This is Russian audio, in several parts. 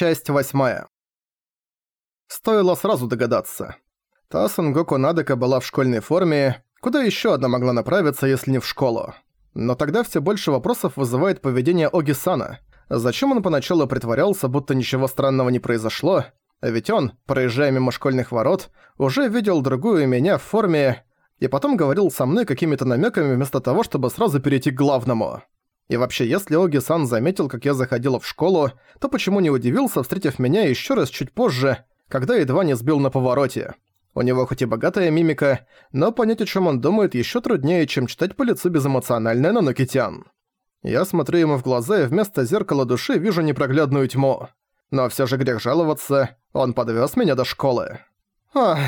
Часть восьмая. Стоило сразу догадаться. Та Сангоку Надека была в школьной форме, куда еще одна могла направиться, если не в школу. Но тогда все больше вопросов вызывает поведение Оги-сана. Зачем он поначалу притворялся, будто ничего странного не произошло? Ведь он, проезжая мимо школьных ворот, уже видел другую меня в форме и потом говорил со мной какими-то намеками вместо того, чтобы сразу перейти к главному. И вообще, если Оги-сан заметил, как я заходила в школу, то почему не удивился, встретив меня еще раз чуть позже, когда едва не сбил на повороте? У него хоть и богатая мимика, но понять, о чем он думает, еще труднее, чем читать по лицу безэмоциональное Нанокитян. Я смотрю ему в глаза и вместо зеркала души вижу непроглядную тьму. Но все же грех жаловаться, он подвез меня до школы. Ах...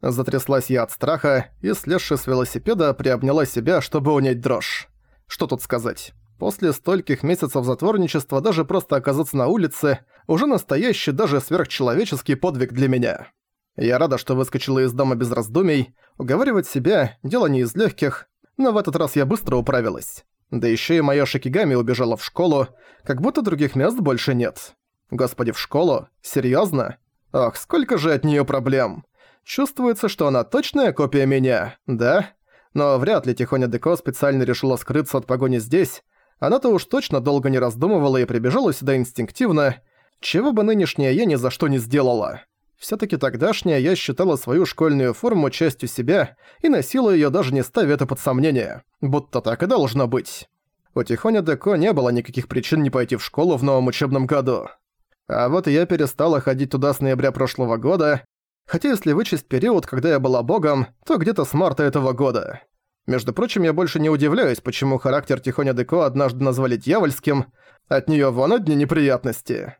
Затряслась я от страха и, слезши с велосипеда, приобняла себя, чтобы унять дрожь. Что тут сказать? После стольких месяцев затворничества даже просто оказаться на улице уже настоящий, даже сверхчеловеческий подвиг для меня. Я рада, что выскочила из дома без раздумий. Уговаривать себя – дело не из легких, но в этот раз я быстро управилась. Да еще и моя Шикигами убежала в школу, как будто других мест больше нет. Господи, в школу? Серьезно? Ах, сколько же от нее проблем. Чувствуется, что она точная копия меня, да? Но вряд ли Тихоня Деко специально решила скрыться от погони здесь, она-то уж точно долго не раздумывала и прибежала сюда инстинктивно, чего бы нынешняя я ни за что не сделала. Всё-таки тогдашняя я считала свою школьную форму частью себя и носила её даже не ставя это под сомнение, будто так и должно быть. У Тихоня Деко не было никаких причин не пойти в школу в новом учебном году. А вот я перестала ходить туда с ноября прошлого года, хотя если вычесть период, когда я была богом, то где-то с марта этого года. Между прочим, я больше не удивляюсь, почему характер Тихоня Деко однажды назвали дьявольским, от неё вон одни неприятности.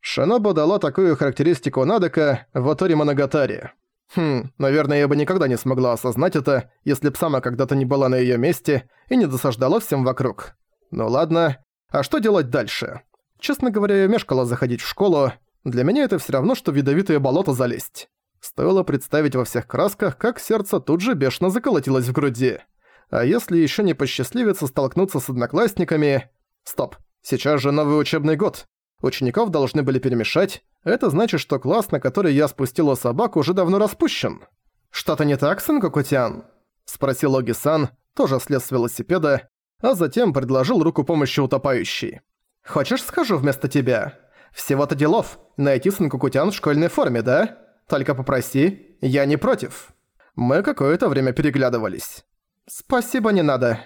Шинобу дала такую характеристику Надека в Атори Моногатари. Хм, наверное, я бы никогда не смогла осознать это, если б сама когда-то не была на её месте и не досаждала всем вокруг. Ну ладно, а что делать дальше? Честно говоря, я мешкала заходить в школу, для меня это всё равно, что в ядовитое болото залезть. Стоило представить во всех красках, как сердце тут же бешено заколотилось в груди. А если еще не посчастливится столкнуться с одноклассниками... Стоп, сейчас же новый учебный год. Учеников должны были перемешать. Это значит, что класс, на который я спустила собаку, уже давно распущен. «Что-то не так, сын Кокутян?» Спросил Оги-сан, тоже слез с велосипеда, а затем предложил руку помощи утопающей. «Хочешь, схожу вместо тебя? Всего-то делов. Найти сын Кокутян в школьной форме, да?» Только попроси, я не против». Мы какое-то время переглядывались. «Спасибо, не надо».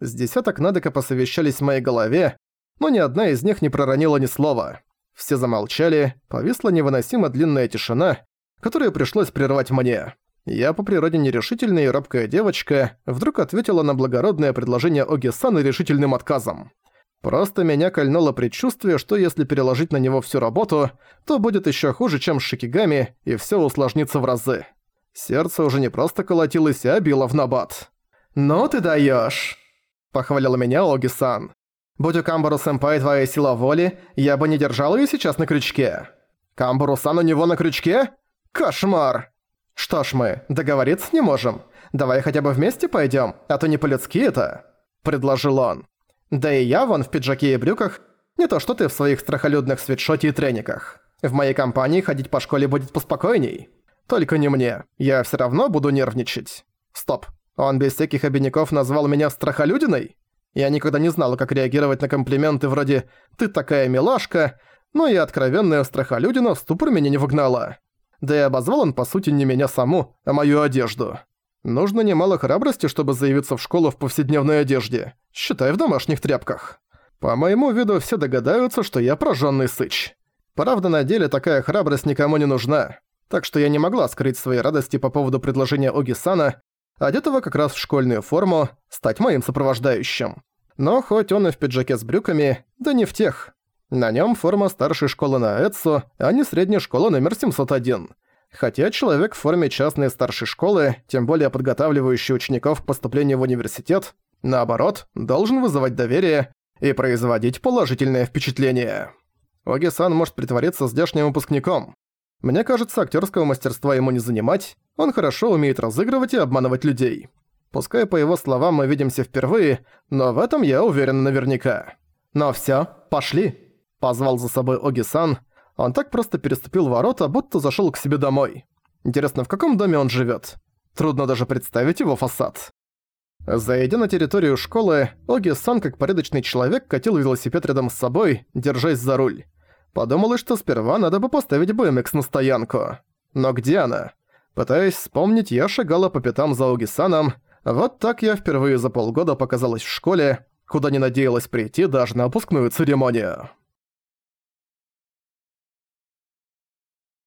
С десяток Надека посовещались в моей голове, но ни одна из них не проронила ни слова. Все замолчали, повисла невыносимо длинная тишина, которую пришлось прервать мне. Я по природе нерешительная и робкая девочка, вдруг ответила на благородное предложение Оги-сана решительным отказом. Просто меня кольнуло предчувствие, что если переложить на него всю работу, то будет еще хуже, чем с шикигами, и все усложнится в разы. Сердце уже не просто колотилось, а било в набат. «Ну ты даешь, похвалила меня Оги-сан. «Будь у Камбару-сэмпай твоя сила воли, я бы не держал ее сейчас на крючке». «Камбару-сан у него на крючке? Кошмар!» «Что ж мы, договориться не можем? Давай хотя бы вместе пойдем, а то не по-людски это», — предложил он. Да и я вон в пиджаке и брюках, не то что ты в своих страхолюдных свитшоте и трениках. В моей компании ходить по школе будет поспокойней. Только не мне, я все равно буду нервничать. Стоп, он без всяких обиняков назвал меня страхолюдиной? Я никогда не знала, как реагировать на комплименты вроде «ты такая милашка», но и откровенная страхолюдина в ступор меня не выгнала. Да и обозвал он по сути не меня саму, а мою одежду. Нужно немало храбрости, чтобы заявиться в школу в повседневной одежде, считай в домашних тряпках. По моему виду все догадаются, что я прожжённый сыч. Правда, на деле такая храбрость никому не нужна, так что я не могла скрыть своей радости по поводу предложения Оги-сана, одетого как раз в школьную форму, стать моим сопровождающим. Но хоть он и в пиджаке с брюками, да не в тех. На нем форма старшей школы на Эдсо, а не средней школы номер 701. Хотя человек в форме частной старшей школы, тем более подготавливающий учеников к поступлению в университет, наоборот, должен вызывать доверие и производить положительное впечатление. Оги-сан может притвориться здешним выпускником. Мне кажется, актерского мастерства ему не занимать, он хорошо умеет разыгрывать и обманывать людей. Пускай по его словам мы видимся впервые, но в этом я уверен наверняка. «Но все, пошли!» – позвал за собой Оги-сан – Он так просто переступил ворота, будто зашёл к себе домой. Интересно, в каком доме он живёт? Трудно даже представить его фасад. Зайдя на территорию школы, Оги-сан, как порядочный человек, катил велосипед рядом с собой, держась за руль. Подумалось, что сперва надо бы поставить BMX на стоянку. Но где она? Пытаясь вспомнить, я шагала по пятам за Оги-саном. Вот так я впервые за полгода показалась в школе, куда не надеялась прийти даже на выпускную церемонию.